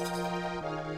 Música